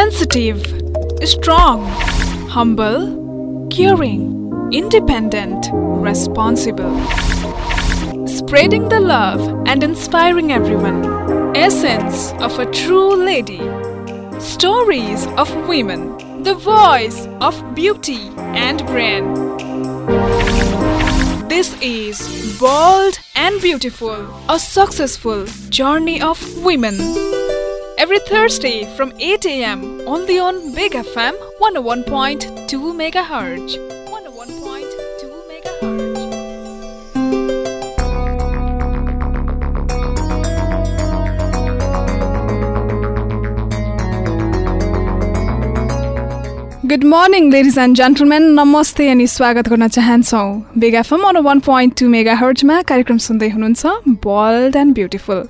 sensitive, strong, humble, caring, independent, responsible. Spreading the love and inspiring everyone. Essence of a true lady. Stories of women. The voice of beauty and brand. This is Bold and Beautiful, a successful journey of women. Every Thursday from 8 a.m. only on Big FM 101.2 MHz. Good morning ladies and gentlemen नमस्ते अनि स्वागत गर्न चाहन्छौँ। Big FM on one point two mega हर्टमा कार्यक्रम सुन्दै हुनुहुन्छ bold and beautiful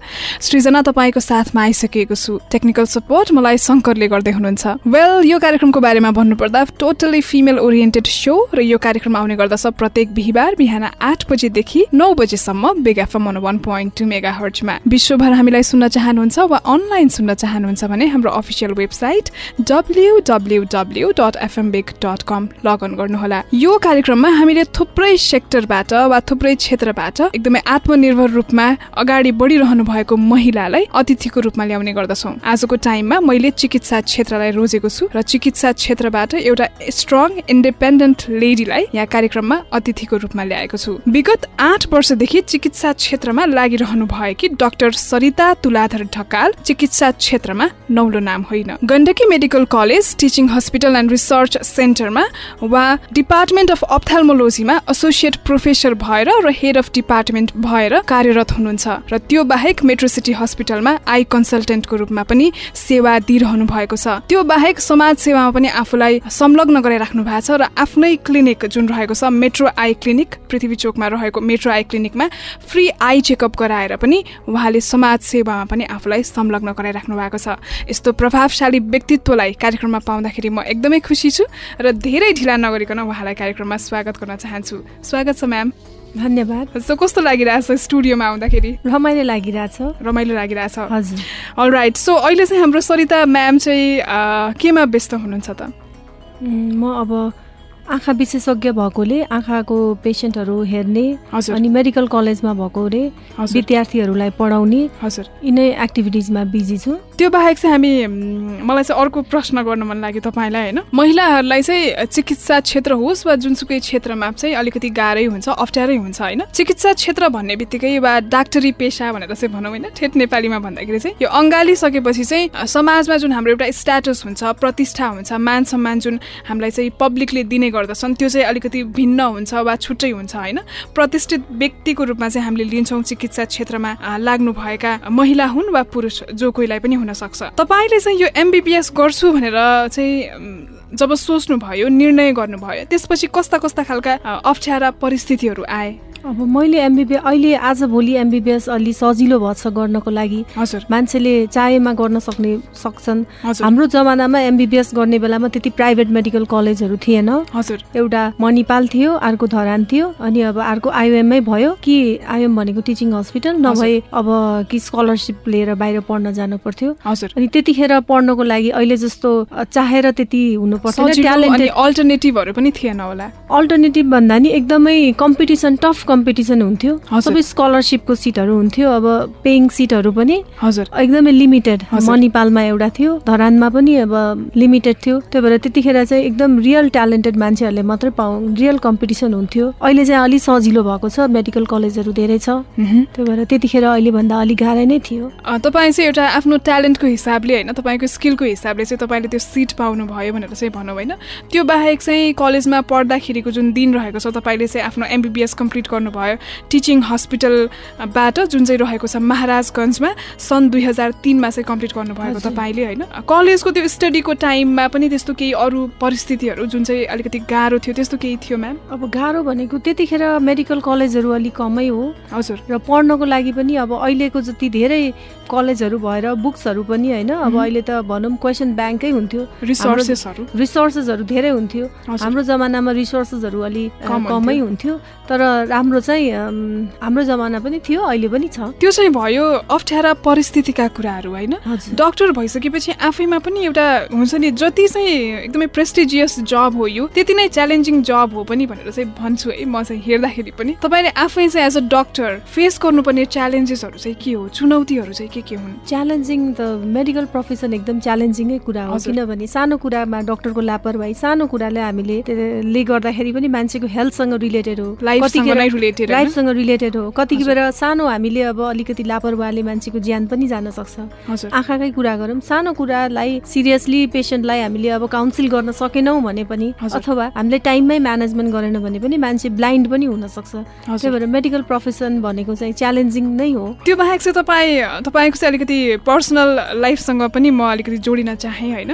सृजना तपाईँको साथमा आइसकेको छु। टेक्निकल सपोर्ट मलाई शङ्करले गर्दै हुनुहुन्छ। वेल यो कार्यक्रमको बारेमा भन्नुपर्दा टोटली फिमेल ओरिएन्टेड सो र यो कार्यक्रम आउने गर्दछ प्रत्येक बिहिबार बिहान आठ बजेदेखि नौ बजेसम्म Big FM on one point two mega हर्टमा विश्वभर हामीलाई सुन्न चाहनुहुन्छ वा अनलाइन सुन्न चाहनुहुन्छ भने हाम्रो official website W W FM big dot com log on गर्नुहोला। यो कार्यक्रममा हामीले थुप्रै सेक्टरबाट वा थुप्रै क्षेत्रबाट एकदमै आत्मनिर्भर रूपमा अगाडि बढिरहनु भएको महिलालाई अतिथिको रूपमा ल्याउने गर्दछौँ। आजको टाइममा मैले चिकित्सा क्षेत्रलाई रोजेको छु र चिकित्सा क्षेत्रबाट एउटा स्ट्रङ इन्डिपेन्डेन्ट लेडीलाई यहाँ कार्यक्रममा अतिथिको रूपमा ल्याएको छु। विगत आठ वर्षदेखि चिकित्सा क्षेत्रमा लागिरहनु भएकी डाक्टर सरिता तुलाधर ढकाल चिकित्सा क्षेत्रमा नौलो नाम होइन। Gandaki medical college teaching hospital and research सेन्टरमा वा डिपार्टमेन्ट अफ अप्थाल्मोलोजीमा एसोसिएट प्रोफेसर भएर र हेड अफ डिपार्टमेन्ट भएर कार्यरत हुनुहुन्छ र त्यो बाहेक मेट्रो सिटी हस्पिटलमा आई कन्सल्टेन्टको रूपमा पनि सेवा दिइरहनु भएको छ। त्यो बाहेक समाज सेवामा पनि आफूलाई संलग्न गराइराख्नु भएको छ र आफ्नै क्लिनिक जुन रहेको छ मेट्रो आई क्लिनिक पृथ्वी चोकमा रहेको मेट्रो आई क्लिनिकमा फ्री आई चेकअप गराएर पनि उहाँले समाज सेवामा पनि आफूलाई संलग्न गराइराख्नु भएको छ। यस्तो प्रभावशाली व्यक्तित्वलाई कार्यक्रममा पाउँदाखेरि म एकदमै खुसी छु र धेरै ढिला नगरिकन उहाँलाई कार्यक्रममा स्वागत गर्न चाहन्छु। स्वागत छ म्याम। धन्यवाद। सो कस्तो लागिरहेछ स्टुडियोमा आउँदाखेरि? रमाइलो लागिरहेछ। रमाइलो लागिरहेछ। हजुर। अल राइट सो अहिले चाहिँ हाम्रो सरिता म्याम चाहिँ केमा व्यस्त हुनुहुन्छ त? म अब आँखा विशेषज्ञ भएकोले आँखाको पेसेन्टहरू हेर्ने अनि मेडिकल कलेजमा भएकोले विद्यार्थीहरूलाई पढाउने हजुर। यिनै एक्टिभिटिजमा बिजी छु। त्यो बाहेक चाहिँ हामी मलाई चाहिँ अर्को प्रश्न गर्न मन लाग्यो तपाईँलाई होइन? महिलाहरूलाई चाहिँ चिकित्सा क्षेत्र होस् वा जुनसुकै क्षेत्रमा चाहिँ अलिकति गाह्रै हुन्छ अप्ठ्यारै हुन्छ होइन? चिकित्सा क्षेत्र भन्ने बित्तिकै वा डाक्टरी पेसा भनेर चाहिँ भनौँ होइन? ठेट नेपालीमा भन्दाखेरि चाहिँ यो अँगालिसकेपछि चाहिँ समाजमा जुन हाम्रो एउटा स्ट्याटस हुन्छ प्रतिष्ठा हुन्छ मान सम्मान जुन हामीलाई चाहिँ पब्लिकले दिने गर्दछन् त्यो चाहिँ अलिकति भिन्न हुन्छ वा छुट्टै हुन्छ होइन? प्रतिष्ठित व्यक्तिको रूपमा चाहिँ हामीले लिन्छौँ चिकित्सा क्षेत्रमा लाग्नुभएका महिला हुन् वा पुरुष जो कोहीलाई पनि हुनसक्छ। तपाईँले चाहिँ यो एमबिबिएस गर्छु भनेर चाहिँ जब सोच्नुभयो निर्णय गर्नुभयो त्यसपछि कस्ता कस्ता खालका अप्ठ्यारा परिस्थितिहरू आए? अब मैले एमबिबिएस अहिले आजभोलि एमबिबिएस अलि सजिलो भएछ गर्नको लागि। हजुर। मान्छेले चाहेमा गर्न सक्ने सक्छन्। हाम्रो जमानामा एमबिबिएस गर्ने बेलामा त्यति प्राइभेट मेडिकल कलेजहरू थिएन। हजुर। एउटा मणिपाल थियो अर्को धरान थियो अनि अब अर्को आइओएममै भयो। कि आइओएम भनेको टिचिङ हस्पिटल नभए अब कि स्कलरसिप लिएर बाहिर पढ्न जानु पर्थ्यो। हजुर। अनि त्यतिखेर पढ्नको लागि अहिले जस्तो चाहेर त्यति हुनु पर्थेन। सजिलो अनि ट्यालेन्टेड अल्टरनेटिभहरू पनि थिएन होला। अल्टरनेटिभ भन्दा नि एकदमै कम्पिटिसन टफ कम्पिटिसन हुन्थ्यो। सबै स्कलरसिपको सिटहरू हुन्थ्यो। अब पेइङ सिटहरू पनि हजुर। एकदमै लिमिटेड हजुर। मणिपालमा एउटा थियो धरानमा पनि अब लिमिटेड थियो। त्यही भएर त्यतिखेर चाहिँ एकदम रियल ट्यालेन्टेड मान्छेहरूले मात्रै पाउ रियल कम्पिटिसन हुन्थ्यो। अहिले चाहिँ अलिक सजिलो भएको छ मेडिकल कलेजहरू धेरै छ। त्यही भएर त्यतिखेर अहिले भन्दा अलिक गाह्रै नै थियो। तपाईँ चाहिँ एउटा आफ्नो ट्यालेन्टको हिसाबले होइन तपाईँको स्किलको हिसाबले चाहिँ तपाईँले त्यो सिट पाउनुभयो भनेर चाहिँ भनौँ होइन। त्यो बाहेक चाहिँ कलेजमा पढ्दाखेरिको जुन दिन रहेको छ तपाईँले चाहिँ आफ्नो एमबिबिएस कम्प्लिट गर्नुभयो। टिचिङ हस्पिटलबाट जुन चाहिँ रहेको छ महाराजगञ्जमा सन् दुई हजार तिनमा चाहिँ कम्प्लिट गर्नुभएको। तपाईँले होइन। कलेजको त्यो स्टडीको टाइममा पनि त्यस्तो केही अरू परिस्थितिहरू जुन चाहिँ अलिकति गाह्रो थियो त्यस्तो केही थियो म्याम? अब गाह्रो भनेको त्यतिखेर मेडिकल कलेजहरू अलिक कमै हो। हजुर। र पढ्नको लागि पनि अब अहिलेको जति धेरै कलेजहरू भएर बुक्सहरू पनि होइन अब। अहिले त भनौँ क्वेसन ब्याङ्कै हुन्थ्यो। रिसोर्सेसहरू। रिसोर्सेसहरू धेरै हुन्थ्यो। हाम्रो जमानामा रिसोर्सेसहरू अलि अ, कम कमै हुन्थ्यो। तर राम्रो राम्रो चाहिँ हाम्रो जमाना पनि थियो अहिले पनि छ। त्यो चाहिँ भयो अप्ठ्यारा परिस्थितिका कुराहरू होइन? डक्टर भइसकेपछि आफैमा पनि एउटा हुन्छ नि जति चाहिँ एकदमै प्रेस्टिजियस जब हो यो त्यति नै च्यालेन्जिङ जब हो पनि भनेर चाहिँ भन्छु है म चाहिँ हेर्दाखेरि पनि। तपाईँले आफै चाहिँ एज अ डक्टर फेस गर्नुपर्ने च्यालेन्जेसहरू चाहिँ के हो? चुनौतीहरू चाहिँ के के हुन्? च्यालेन्जिङ त मेडिकल प्रोफेसन एकदम च्यालेन्जिङै कुरा हो किनभने सानो कुरामा डक्टरको लापरवाही सानो कुराले हामीले ले गर्दाखेरि पनि मान्छेको हेल्थसँग रिलेटेड हो। लाइफसँग रिलेटेड हो। कति बेला सानो हामीले अब अलिकति लापरवाहीले मान्छेको ज्यान पनि जान सक्छ। आँखाकै कुरा गरौँ। सानो कुरालाई सिरियसली पेसेन्टलाई हामीले अब काउन्सिल गर्न सकेनौँ भने पनि अथवा हामीले टाइममै म्यानेजमेन्ट गरेन भने पनि मान्छे ब्लाइन्ड पनि हुनसक्छ त्यही भएर मेडिकल प्रोफेसन भनेको चाहिँ च्यालेन्जिङ नै हो। त्यो बाहेक चाहिँ तपाईँ तपाईँको चाहिँ अलिकति पर्सनल लाइफसँग पनि म अलिकति जोडिन चाहेँ होइन?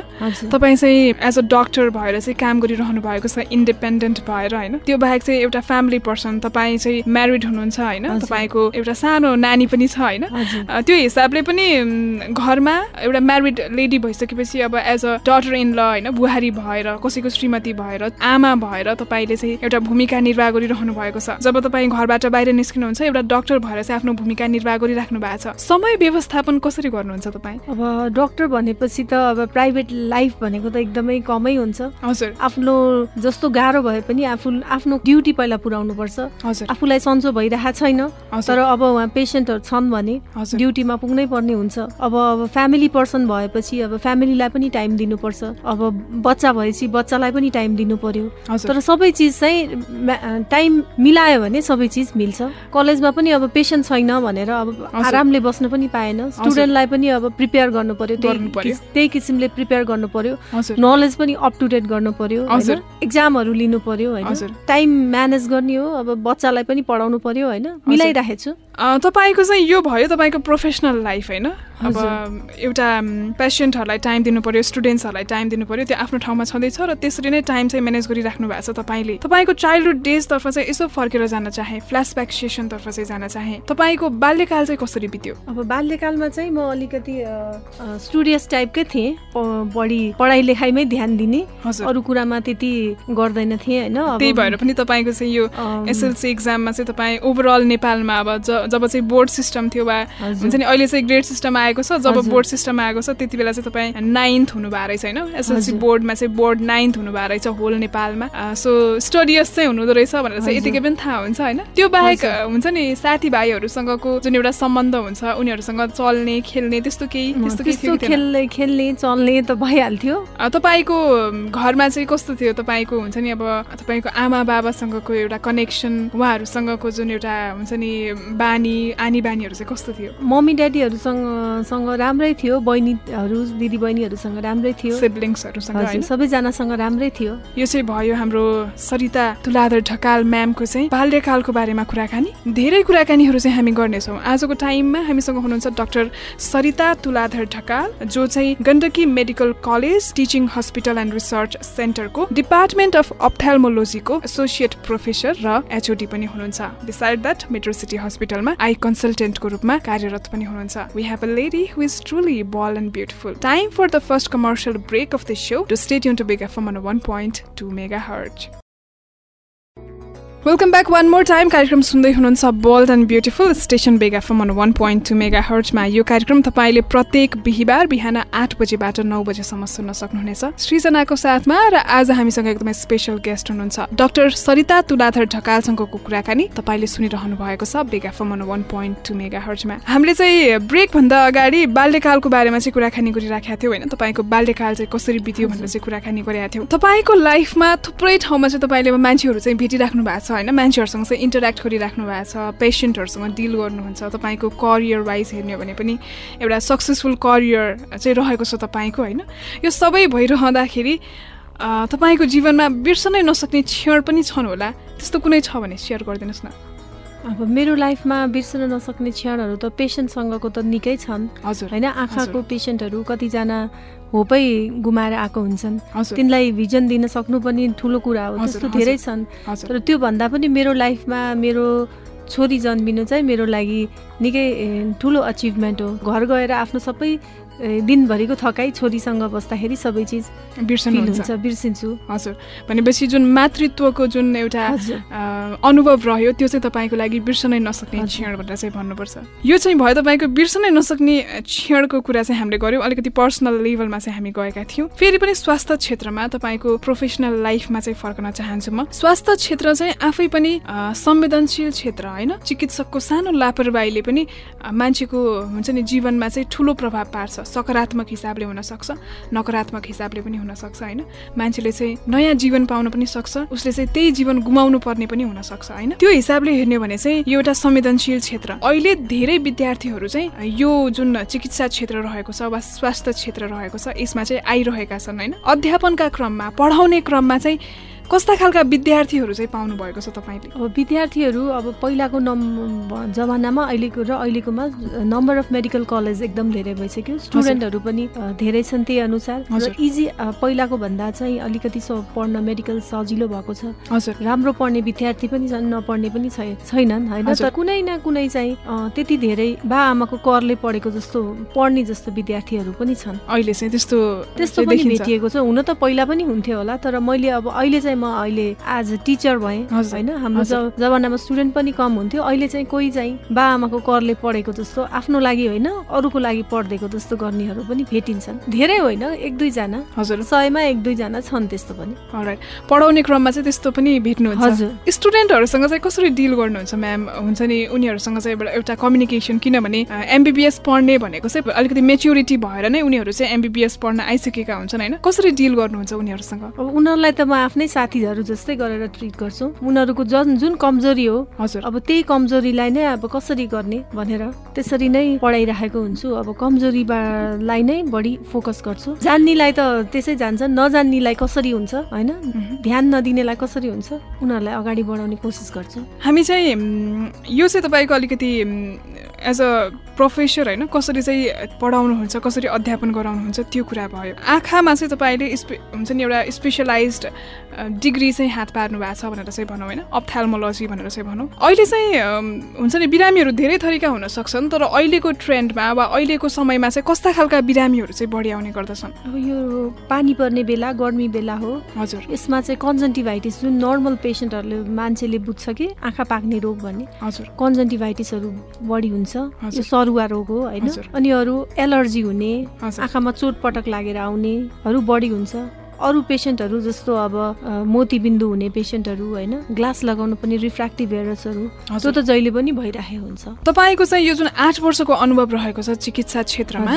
तपाईँ चाहिँ एज अ डक्टर भएर चाहिँ काम गरिरहनु भएको छ इन्डिपेन्डेन्ट भएर होइन? त्यो बाहेक चाहिँ एउटा फ्यामिली पर्सन तपाईँ चाहिँ म्यारिड हुनुहुन्छ होइन? तपाईँको एउटा सानो नानी पनि छ होइन? त्यो हिसाबले पनि घरमा एउटा म्यारिड लेडी भइसकेपछि अब एज अ डटर इन ल होइन? बुहारी भएर कसैको श्रीमती भएर आमा भएर तपाईँले चाहिँ एउटा भूमिका निर्वाह गरिरहनु भएको छ। जब तपाईँ घरबाट बाहिर निस्किनुहुन्छ एउटा डक्टर भएर चाहिँ आफ्नो भूमिका निर्वाह गरिराख्नु भएको छ। समय व्यवस्थापन कसरी गर्नुहुन्छ तपाईँ? अब डक्टर भनेपछि त अब प्राइभेट लाइफ भनेको त एकदमै कमै हुन्छ। हजुर। आफ्नो जस्तो गाह्रो भए पनि आफू आफ्नो ड्युटी पहिला पुऱ्याउनु पर्छ आफूलाई सन्चो भइरहेको छैन। तर अब उहाँ पेसेन्टहरू छन् भने ड्युटीमा पुग्नै पर्ने हुन्छ। अब अब फ्यामिली पर्सन भएपछि अब फ्यामिलीलाई पनि टाइम दिनुपर्छ। अब बच्चा भएपछि बच्चालाई पनि टाइम दिनु पर्यो तर सबै चिज चाहिँ टाइम मिलायो भने सबै चिज मिल्छ। कलेजमा पनि अब पेसेन्ट छैन भनेर अब आरामले बस्न पनि पाएन। स्टुडेन्टलाई पनि अब प्रिपेयर गर्नु पर्यो। त्यही किसिमले प्रिपेयर गर्नु पर्यो नलेज पनि अप टु डेट गर्नु पर्यो इक्जामहरू लिनु पर्यो होइन? टाइम म्यानेज गर्ने हो। अब बच्चालाई पनि पढाउनु पर्यो होइन? मिलाइराखेको छु तपाईँको चाहिँ यो भयो तपाईँको प्रोफेसनल लाइफ होइन? अब एउटा पेसेन्टहरूलाई टाइम दिनु पर्यो स्टुडेन्ट्सहरूलाई टाइम दिनु पर्यो त्यो आफ्नो ठाउँमा छँदैछ र त्यसरी नै टाइम चाहिँ म्यानेज गरिराख्नु भएको छ तपाईँले। तपाईँको चाइल्डहुड डेजतर्फ चाहिँ यसो फर्केर जान चाहे फ्ल्यासब्याक सेसनतर्फ चाहिँ जान चाहे तपाईँको बाल्यकाल चाहिँ कसरी बित्यो? अब बाल्यकालमा चाहिँ म अलिकति स्टुडियस टाइपकै थिएँ बढी पढाइ लेखाइमै ध्यान दिने। अरू कुरामा त्यति गर्दैन थिएँ होइन। त्यही भएर पनि तपाईँको चाहिँ यो एसएलसी इक्जाममा चाहिँ तपाईँ ओभरअल नेपालमा अब जब चाहिँ बोर्ड सिस्टम थियो वा हुन्छ नि अहिले चाहिँ ग्रेड सिस्टम आएको छ जब बोर्ड सिस्टम आएको छ त्यति बेला चाहिँ तपाईँ नाइन्थ हुनुभएको रहेछ होइन? एसएलसी बोर्डमा चाहिँ बोर्ड नाइन्थ हुनुभएको रहेछ होल नेपालमा। सो स्टडियस चाहिँ हुनुहुँदो रहेछ भनेर चाहिँ यतिकै पनि थाहा हुन्छ होइन? त्यो बाहेक हुन्छ नि साथीभाइहरूसँगको जुन एउटा सम्बन्ध हुन्छ उनीहरूसँग चल्ने खेल्ने त्यस्तो केही त्यस्तो खेल्ने खेल्ने चल्ने त भइहाल्थ्यो। तपाईँको घरमा चाहिँ कस्तो थियो? तपाईँको हुन्छ नि अब तपाईँको आमा बाबासँगको एउटा कनेक्सन उहाँहरूसँगको जुन एउटा हुन्छ नि बानी आनी बानीहरू चाहिँ कस्तो थियो? मम्मी ड्याडीहरूसँग राम्रै थियो बहिनीहरू दिदी बहिनीहरूसँग राम्रै थियो। सिब्लिङ्सहरूसँग सबैजनासँग राम्रै थियो। यो चाहिँ भयो हाम्रो सरिता तुलाधर ढकाल म्यामको चाहिँ बाल्यकालको बारेमा कुराकानी। धेरै कुराकानीहरू चाहिँ हामी गर्नेछौँ। आजको टाइममा हामीसँग हुनुहुन्छ डाक्टर सरिता तुलाधर ढकाल जो चाहिँ Gandaki medical college teaching hospital and research सेन्टरको department of अप्थाल्मोलोजीको एसोसिएट प्रोफेसर र एचओडी पनि हुनुहुन्छ। बिसाइड द्याट मेट्रो सिटी हस्पिटलमा आई कन्सल्टेन्टको रूपमा कार्यरत पनि हुनुहुन्छ। We have a lady who is truly bold and beautiful time for the first commercial break of the show do stay युन to Big FM one point two mega hertz welcome back one more time कार्यक्रम सुन्दै हुनुहुन्छ bold and beautiful station Big FM on one point two mega हर्चमा यो कार्यक्रम तपाईँले प्रत्येक बिहिबार बिहान आठ बजीबाट नौ बजीसम्म सुन्न सक्नुहुनेछ। सृजनाको साथमा र आज हामीसँग एकदमै स्पेसल गेस्ट हुनुहुन्छ। डाक्टर सरिता तुलाधर ढकालसँगको कुराकानी तपाईँले सुनिरहनु भएको छ Big FM on one point two mega हर्चमा हामीले चाहिँ ब्रेकभन्दा अगाडि बाल्यकालको बारेमा चाहिँ कुराकानी गरिराखेका थियौँ होइन। तपाईँको बाल्यकाल चाहिँ कसरी बित्यो भनेर चाहिँ कुराकानी गरेका थियौँ। तपाईँको लाइफमा थुप्रै ठाउँमा चाहिँ तपाईँले मान्छेहरू चाहिँ भेटिराख्नु भएको छ। होइन मान्छेहरूसँग चाहिँ इन्टरेक्ट गरिराख्नु भएको छ पेसेन्टहरूसँग डिल गर्नुहुन्छ तपाईँको करियर वाइज हेर्ने हो भने पनि एउटा सक्सेसफुल करियर चाहिँ रहेको छ तपाईँको होइन? यो सबै भइरहँदाखेरि तपाईँको जीवनमा बिर्सनै नसक्ने क्षण पनि छन् होला। त्यस्तो कुनै छ भने सेयर गरिदिनुहोस् न। अब मेरो लाइफमा बिर्सन नसक्ने क्षणहरू त पेसेन्टसँगको त निकै छन्। हजुर होइन आँखाको पेसेन्टहरू कतिजना होपै गुमाएर आएको हुन्छन्। तिनलाई भिजन दिन सक्नु पनि ठुलो कुरा हो त्यस्तो धेरै छन्। तर त्योभन्दा पनि मेरो लाइफमा मेरो छोरी जन्मिनु चाहिँ मेरो लागि निकै ठुलो अचिभमेन्ट हो। घर गएर आफ्नो सबै दिनभरिको थकाइ छोरीसँग बस्दाखेरि सबै चिज बिर्सनुहुन्छ। बिर्सिन्छु। हजुर। भनेपछि जुन मातृत्वको जुन एउटा अनुभव रह्यो त्यो चाहिँ तपाईँको लागि बिर्सनै नसक्ने क्षण भनेर चाहिँ भन्नुपर्छ। यो चाहिँ भयो तपाईँको बिर्सनै नसक्ने क्षणको कुरा चाहिँ हामीले गऱ्यौँ। अलिकति पर्सनल लेभलमा चाहिँ हामी गएका थियौँ। फेरि पनि स्वास्थ्य क्षेत्रमा तपाईँको प्रोफेसनल लाइफमा चाहिँ फर्कन चाहन्छु म। स्वास्थ्य क्षेत्र चाहिँ आफै पनि संवेदनशील क्षेत्र होइन? चिकित्सकको सानो लापरवाहीले पनि मान्छेको हुन्छ नि जीवनमा चाहिँ ठुलो प्रभाव पार्छ। सकारात्मक हिसाबले हुनसक्छ नकारात्मक हिसाबले पनि हुनसक्छ होइन? मान्छेले चाहिँ नयाँ जीवन पाउन पनि सक्छ उसले चाहिँ त्यही जीवन गुमाउनु पर्ने पनि हुनसक्छ होइन? त्यो हिसाबले हेर्ने भने चाहिँ यो एउटा संवेदनशील क्षेत्र। अहिले धेरै विद्यार्थीहरू चाहिँ यो जुन चिकित्सा क्षेत्र रहेको छ वा स्वास्थ्य क्षेत्र रहेको छ यसमा चाहिँ आइरहेका छन् होइन? अध्यापनका क्रममा पढाउने क्रममा चाहिँ कस्ता खालका विद्यार्थीहरू चाहिँ पाउनु भएको छ तपाईँले? अब विद्यार्थीहरू अब पहिलाको नम् जमानामा अहिलेको र अहिलेकोमा नम्बर अफ मेडिकल कलेज एकदम धेरै भइसक्यो। स्टुडेन्टहरू पनि धेरै छन् त्यही अनुसार। र इजी पहिलाको भन्दा चाहिँ अलिकति पढ्न मेडिकल सजिलो भएको छ। राम्रो पढ्ने विद्यार्थी पनि छन् नपढ्ने पनि छैनन् होइन? तर कुनै न कुनै चाहिँ त्यति धेरै बा आमाको करले पढेको जस्तो पढ्ने जस्तो विद्यार्थीहरू पनि छन्। अहिले चाहिँ त्यस्तो त्यस्तो पनि भेटिएको छ। हुन त पहिला पनि हुन्थ्यो होला तर मैले अब अहिले चाहिँ म अहिले अ टिचर भएँ होइन? हाम्रो जमानामा स्टुडेन्ट पनि कम हुन्थ्यो। अहिले चाहिँ कोही चाहिँ बा आमाको करले पढेको जस्तो आफ्नो लागि होइन अरूको लागि पढिदिएको जस्तो गर्नेहरू पनि भेटिन्छन्। धेरै होइन एक दुईजना। हजुर। सयमा एक दुईजना छन् त्यस्तो पनि। पढाउने क्रममा चाहिँ त्यस्तो पनि भेट्नुहुन्छ। हजुर। स्टुडेन्टहरूसँग चाहिँ कसरी डिल गर्नुहुन्छ म्याम? हुन्छ नि उनीहरूसँग चाहिँ एउटा कम्युनिकेसन किनभने एमबिबिएस पढ्ने भनेको चाहिँ अलिकति मेच्युरिटी भएर नै उनीहरू चाहिँ एमबिबिएस पढ्न आइसकेका हुन्छन् होइन? कसरी डिल गर्नुहुन्छ उनीहरूसँग? अब उनीहरूलाई त म आफ्नै साथीहरू जस्तै गरेर ट्रिट गर्छु। उनीहरूको जुन जुन कमजोरी हो हजुर। अब त्यही कमजोरीलाई नै अब कसरी गर्ने भनेर त्यसरी नै पढाइराखेको हुन्छु। अब कमजोरीलाई नै बढी फोकस गर्छु। जान्नेलाई त त्यसै जान्छ नजान्नेलाई कसरी हुन्छ होइन? ध्यान नदिनेलाई कसरी हुन्छ? उनीहरूलाई अगाडि बढाउने कोसिस गर्छु। हामी चाहिँ यो चाहिँ तपाईँको अलिकति एज अ प्रोफेसर होइन कसरी चाहिँ पढाउनुहुन्छ कसरी अध्यापन गराउनुहुन्छ त्यो कुरा भयो। आँखामा चाहिँ तपाईँले हुन्छ नि एउटा स्पेसलाइज डिग्री चाहिँ हात पार्नु भएको छ भनेर चाहिँ भनौँ होइन अप्थ्याल्मोलोजी भनेर चाहिँ भनौँ। अहिले चाहिँ हुन्छ नि बिरामीहरू धेरै थरीका हुन सक्छन् तर अहिलेको ट्रेन्डमा वा अहिलेको समयमा चाहिँ कस्ता खालका बिरामीहरू चाहिँ बढी आउने गर्दछन्? अब यो पानी पर्ने बेला गर्मी बेला हो। हजुर। यसमा चाहिँ कन्जन्टिभाइटिस जुन नर्मल पेसेन्टहरूले मान्छेले बुझ्छ कि आँखा पाक्ने रोग भन्ने। हजुर। कन्जन्टिभाइटिसहरू बढी हुन्छ। यो सरुवा रोग हो होइन? अनि अरू एलर्जी हुने आँखामा चोटपटक लागेर आउनेहरू बढी हुन्छ। अरू पेसेन्टहरू जस्तो अब मोतीबिन्दु हुने पेसेन्टहरू होइन ग्लास लगाउनु पनि रिफ्रेक्टिभ एरर्सहरू त्यो त जहिले पनि भइरहेको हुन्छ। तपाईँको चाहिँ यो जुन आठ वर्षको अनुभव रहेको छ चिकित्सा क्षेत्रमा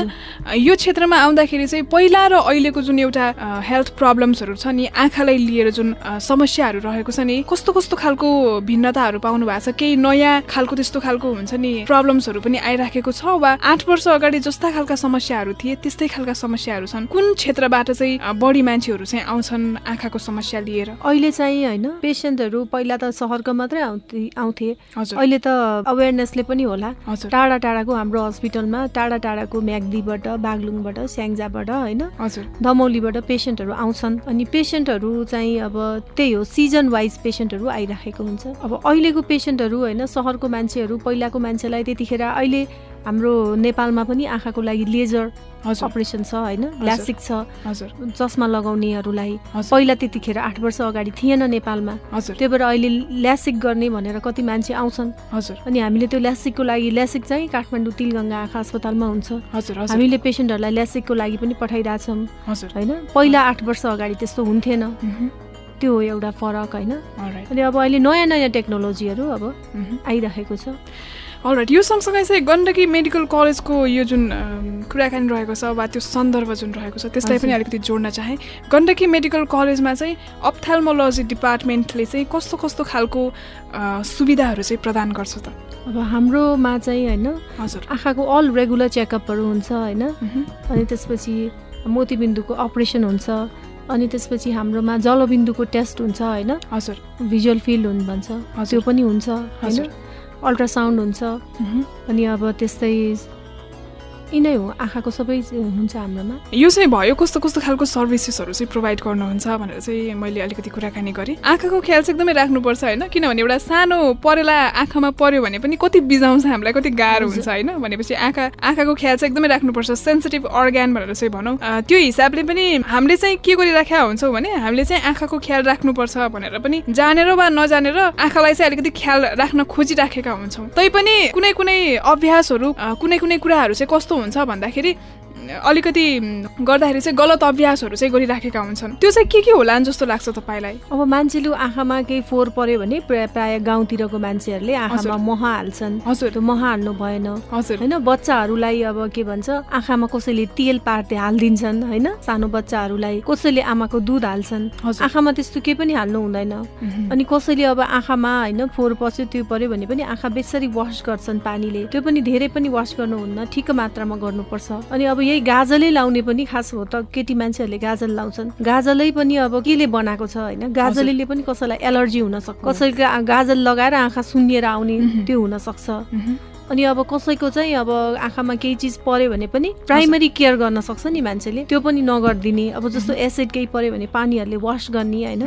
यो क्षेत्रमा आउँदाखेरि चाहिँ पहिला र अहिलेको जुन एउटा हेल्थ प्रब्लम्सहरू छ नि आँखालाई लिएर जुन समस्याहरू रहेको छ नि कस्तो कस्तो खालको भिन्नताहरू पाउनु भएको छ? केही नयाँ खालको त्यस्तो खालको हुन्छ नि प्रब्लम्सहरू पनि आइराखेको छ वा आठ वर्ष अगाडि जस्ता खालका समस्याहरू थिए त्यस्तै खालका समस्याहरू छन्? कुन क्षेत्रबाट चाहिँ बढी मान्छे मान्छेहरू चाहिँ आउँछन् आँखाको समस्या लिएर। अहिले चाहिँ होइन पेसेन्टहरू पहिला त सहरको मात्रै आउँथे अहिले त अवेरनेसले पनि होला। टाढा टाढाको हाम्रो हस्पिटलमा टाढा टाढाको म्याग्दीबाट बागलुङबाट स्याङ्जाबाट होइन दमौलीबाट पेसेन्टहरू आउँछन्। अनि पेसेन्टहरू चाहिँ अब त्यही हो सिजन वाइज पेसेन्टहरू आइराखेको हुन्छ। अब अहिलेको पेसेन्टहरू होइन सहरको मान्छेहरू पहिलाको मान्छेलाई त्यतिखेर अहिले हाम्रो नेपालमा पनि आँखाको लागि लेजर अपरेसन छ होइन? ल्यासिक छ। हजुर। चस्मा लगाउनेहरूलाई पहिला त्यतिखेर आठ वर्ष अगाडि थिएन नेपालमा। हजुर। त्यही भएर अहिले ल्यासिक गर्ने भनेर कति मान्छे आउँछन्। हजुर। अनि हामीले त्यो ल्यासिकको लागि ल्यासिक चाहिँ काठमाडौँ तिलगङ्गा आँखा अस्पतालमा हुन्छ। हजुर हामीले पेसेन्टहरूलाई ल्यासिकको लागि पनि पठाइरहेछौँ। हजुर। होइन? पहिला आठ वर्ष अगाडि त्यस्तो हुन्थेन। त्यो एउटा फरक होइन? अनि अब अहिले नयाँ नयाँ टेक्नोलोजीहरू अब आइरहेको छ। अलराइट यो सँगसँगै चाहिँ गण्डकी मेडिकल कलेजको यो जुन कुराकानी रहेको छ वा त्यो सन्दर्भ जुन रहेको छ त्यसलाई पनि अलिकति जोड्न चाहेँ। गण्डकी मेडिकल कलेजमा चाहिँ अप्थाल्मोलोजी डिपार्टमेन्टले चाहिँ कस्तो कस्तो खालको सुविधाहरू चाहिँ प्रदान गर्छ त? अब हाम्रोमा चाहिँ होइन हजुर। आँखाको अल रेगुलर चेकअपहरू हुन्छ होइन। अनि त्यसपछि मोतीबिन्दुको अपरेसन हुन्छ। अनि त्यसपछि हाम्रोमा जलबिन्दुको टेस्ट हुन्छ होइन। हजुर। भिजुअल फिल्ड हुन् भन्छ। त्यो पनि हुन्छ होइन। अल्ट्रासाउन्ड हुन्छ। अनि अब त्यस्तै यिनै हो आँखाको सबै हुन्छ हाम्रोमा। यो चाहिँ भयो कस्तो कस्तो खालको सर्भिसेसहरू चाहिँ प्रोभाइड गर्नुहुन्छ भनेर चाहिँ मैले अलिकति कुराकानी गरेँ। आँखाको ख्याल चाहिँ एकदमै राख्नुपर्छ होइन? किनभने एउटा सानो परेला आँखामा पर्यो भने पनि कति बिजाउँछ हामीलाई कति गाह्रो हुन्छ। होइन? भनेपछि आँखा आँखाको ख्याल चाहिँ एकदमै राख्नुपर्छ। सेन्सिटिभ अर्ग्यान भनेर चाहिँ भनौँ। त्यो हिसाबले पनि हामीले चाहिँ के गरिराखेका हुन्छौँ भने हामीले चाहिँ आँखाको ख्याल राख्नुपर्छ भनेर पनि जानेर वा नजानेर आँखालाई चाहिँ अलिकति ख्याल राख्न खोजिराखेका हुन्छौँ। तैपनि कुनै कुनै अभ्यासहरू कुनै कुनै कुराहरू चाहिँ कस्तो हुन्छ भन्दाखेरि अलिकति गर्दाखेरि चाहिँ गलत अभ्यासहरू चाहिँ गरिराखेका हुन्छन्। त्यो चाहिँ के के होला जस्तो लाग्छ तपाईँलाई? अब मान्छेले आँखामा केही फोहोर पर्यो भने प्राय गाउँतिरको मान्छेहरूले आँखामा मह हाल्छन्। हजुर। त्यो मह हाल्नु भएन। हजुर। होइन बच्चाहरूलाई अब के भन्छ आँखामा कसैले तेल पार्दै हालिदिन्छन् होइन? सानो बच्चाहरूलाई कसैले आमाको दुध हाल्छन्। आँखामा त्यस्तो केही पनि हाल्नु हुँदैन। अनि कसैले अब आँखामा होइन फोहोर पस्यो त्यो पर्यो भने पनि आँखा बेसरी वास गर्छन् पानीले। त्यो पनि धेरै पनि वास गर्नुहुन्न ठिक मात्रामा गर्नुपर्छ। अनि अब यही गाजलै लाउने पनि खास हो त केटी मान्छेहरूले गाजल लाउँछन्। गाजलै पनि अब केले बनाएको छ होइन? गाजलीले पनि कसैलाई एलर्जी हुन सक्छ। कसैको गाजल लगाएर आँखा सुन्निएर आउने त्यो हुन सक्छ। अनि अब कसैको चाहिँ अब आँखामा केही चिज पर्यो भने पनि प्राइमरी केयर गर्न सक्छ नि मान्छेले। त्यो पनि नगरिदिने। अब जस्तो एसिड केही पर्यो भने पानीहरूले वास गर्ने होइन?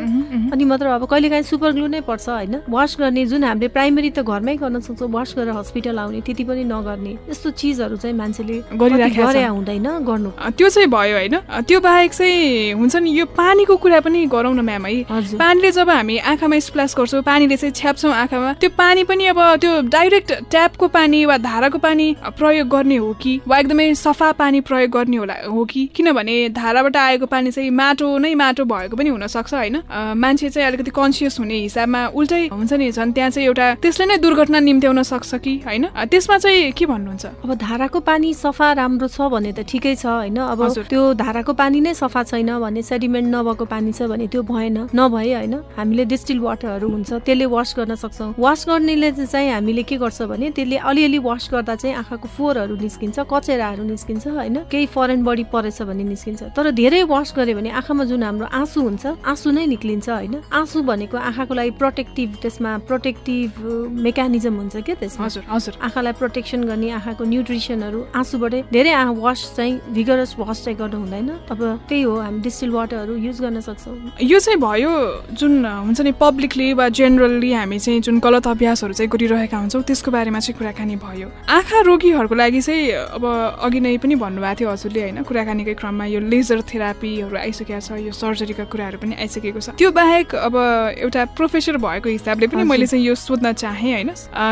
अनि मात्र अब कहिलेकाहीँ सुपर ग्लु नै पर्छ होइन? वास गर्ने जुन हामीले प्राइमरी त घरमै गर्न सक्छौँ वास गरेर हस्पिटल आउने त्यति पनि नगर्ने। यस्तो चिजहरू चाहिँ मान्छेले गरे हुँदैन गर्नु। त्यो चाहिँ भयो होइन? त्यो बाहेक चाहिँ हुन्छ नि यो पानीको कुरा पनि गरौँ न म्याम है? पानीले जब हामी आँखामा स्प्ल्यास गर्छौँ पानीले चाहिँ छ्याप्छौँ आँखामा त्यो पानी पनि अब त्यो डाइरेक्ट ट्यापको पानी पानी वा धाराको पानी प्रयोग गर्ने हो कि वा एकदमै सफा पानी प्रयोग गर्ने होला हो कि? किनभने धाराबाट आएको पानी चाहिँ माटो नै माटो भएको पनि हुनसक्छ होइन? मान्छे चाहिँ अलिकति कन्सियस हुने हिसाबमा उल्टै हुन्छ नि झन् त्यहाँ चाहिँ एउटा त्यसले नै दुर्घटना निम्त्याउन सक्छ कि होइन? त्यसमा चाहिँ के भन्नुहुन्छ? अब धाराको पानी सफा राम्रो छ भने त ठिकै छ होइन? अब त्यो धाराको पानी नै सफा छैन भने सेडिमेन्ट नभएको पानी छ भने त्यो भएन नभए होइन? हामीले डिस्टिल वाटरहरू हुन्छ त्यसले वास गर्न सक्छौँ। वास गर्नेले चाहिँ हामीले के गर्छ भने त्यसले अलि अलिअलि वास गर्दा चाहिँ आँखाको फोहोरहरू निस्किन्छ कचेराहरू निस्किन्छ होइन? केही फरेन बडी परेछ भने निस्किन्छ। तर धेरै वास गर्यो भने आँखामा जुन हाम्रो आँसु हुन्छ आँसु नै निक्लिन्छ होइन? आँसु भनेको आँखाको लागि प्रोटेक्टिभ त्यसमा प्रोटेक्टिभ मेकानिजम हुन्छ क्या त्यसमा। हजुर हजुर। आँखालाई प्रोटेक्सन गर्ने आँखाको न्युट्रिसनहरू आँसुबाटै धेरै वास चाहिँ भिगरस वास चाहिँ गर्नु हुँदैन। अब त्यही हो हामी डिस्टिल वाटरहरू युज गर्न सक्छौँ। यो चाहिँ भयो जुन हुन्छ नि पब्लिकली वा जेनरली हामी चाहिँ जुन गलत अभ्यासहरू चाहिँ गरिरहेका हुन्छौँ त्यसको बारेमा चाहिँ कुराकानी कुराकानी भयो। आँखा रोगीहरूको लागि चाहिँ अब अघि नै पनि भन्नुभएको थियो हजुरले होइन? कुराकानीकै क्रममा यो लेजर थेरापीहरू आइसकेको छ यो सर्जरीका कुराहरू पनि आइसकेको छ। त्यो बाहेक अब एउटा प्रोफेसर भएको हिसाबले पनि मैले चाहिँ यो सोध्न चाहेँ होइन?